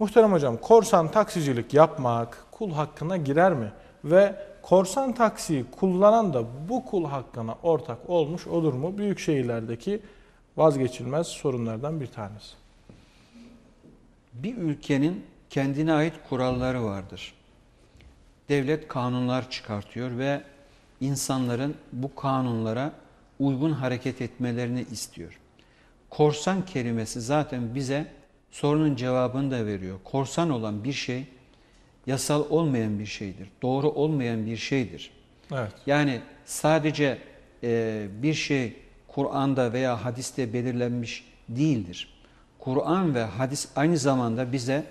Muhterem hocam korsan taksicilik yapmak kul hakkına girer mi? Ve korsan taksiyi kullanan da bu kul hakkına ortak olmuş olur mu? Büyük şehirlerdeki vazgeçilmez sorunlardan bir tanesi. Bir ülkenin kendine ait kuralları vardır. Devlet kanunlar çıkartıyor ve insanların bu kanunlara uygun hareket etmelerini istiyor. Korsan kelimesi zaten bize sorunun cevabını da veriyor. Korsan olan bir şey yasal olmayan bir şeydir. Doğru olmayan bir şeydir. Evet. Yani sadece e, bir şey Kur'an'da veya hadiste belirlenmiş değildir. Kur'an ve hadis aynı zamanda bize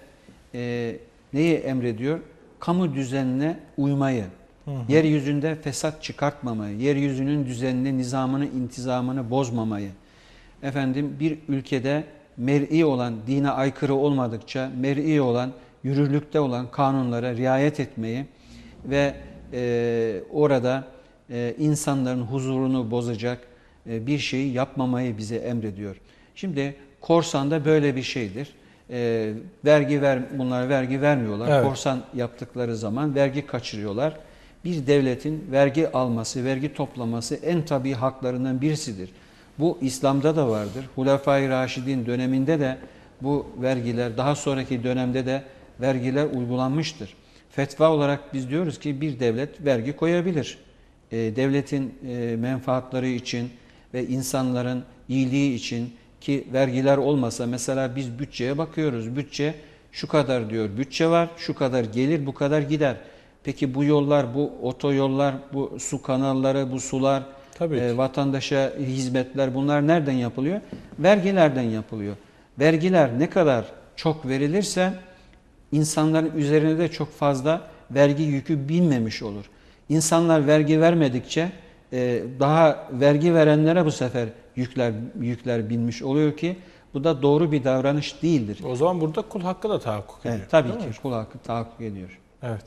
e, neyi emrediyor? Kamu düzenine uymayı, hı hı. yeryüzünde fesat çıkartmamayı, yeryüzünün düzenini, nizamını, intizamını bozmamayı, efendim bir ülkede mer'i olan, dine aykırı olmadıkça mer'i olan, yürürlükte olan kanunlara riayet etmeyi ve e, orada e, insanların huzurunu bozacak e, bir şeyi yapmamayı bize emrediyor. Şimdi korsan da böyle bir şeydir. E, vergi ver, bunlar vergi vermiyorlar. Evet. Korsan yaptıkları zaman vergi kaçırıyorlar. Bir devletin vergi alması, vergi toplaması en tabii haklarından birisidir. Bu İslam'da da vardır. Hulefai Raşidin döneminde de bu vergiler, daha sonraki dönemde de vergiler uygulanmıştır. Fetva olarak biz diyoruz ki bir devlet vergi koyabilir. E, devletin e, menfaatları için ve insanların iyiliği için ki vergiler olmasa mesela biz bütçeye bakıyoruz. Bütçe şu kadar diyor bütçe var, şu kadar gelir, bu kadar gider. Peki bu yollar, bu otoyollar, bu su kanalları, bu sular, Tabii e, vatandaşa hizmetler bunlar nereden yapılıyor? Vergilerden yapılıyor. Vergiler ne kadar çok verilirse insanların üzerine de çok fazla vergi yükü binmemiş olur. İnsanlar vergi vermedikçe e, daha vergi verenlere bu sefer yükler yükler binmiş oluyor ki bu da doğru bir davranış değildir. O zaman burada kul hakkı da tahakkuk ediyor. Evet, tabii ki kul hakkı tahakkuk ediyor. Evet.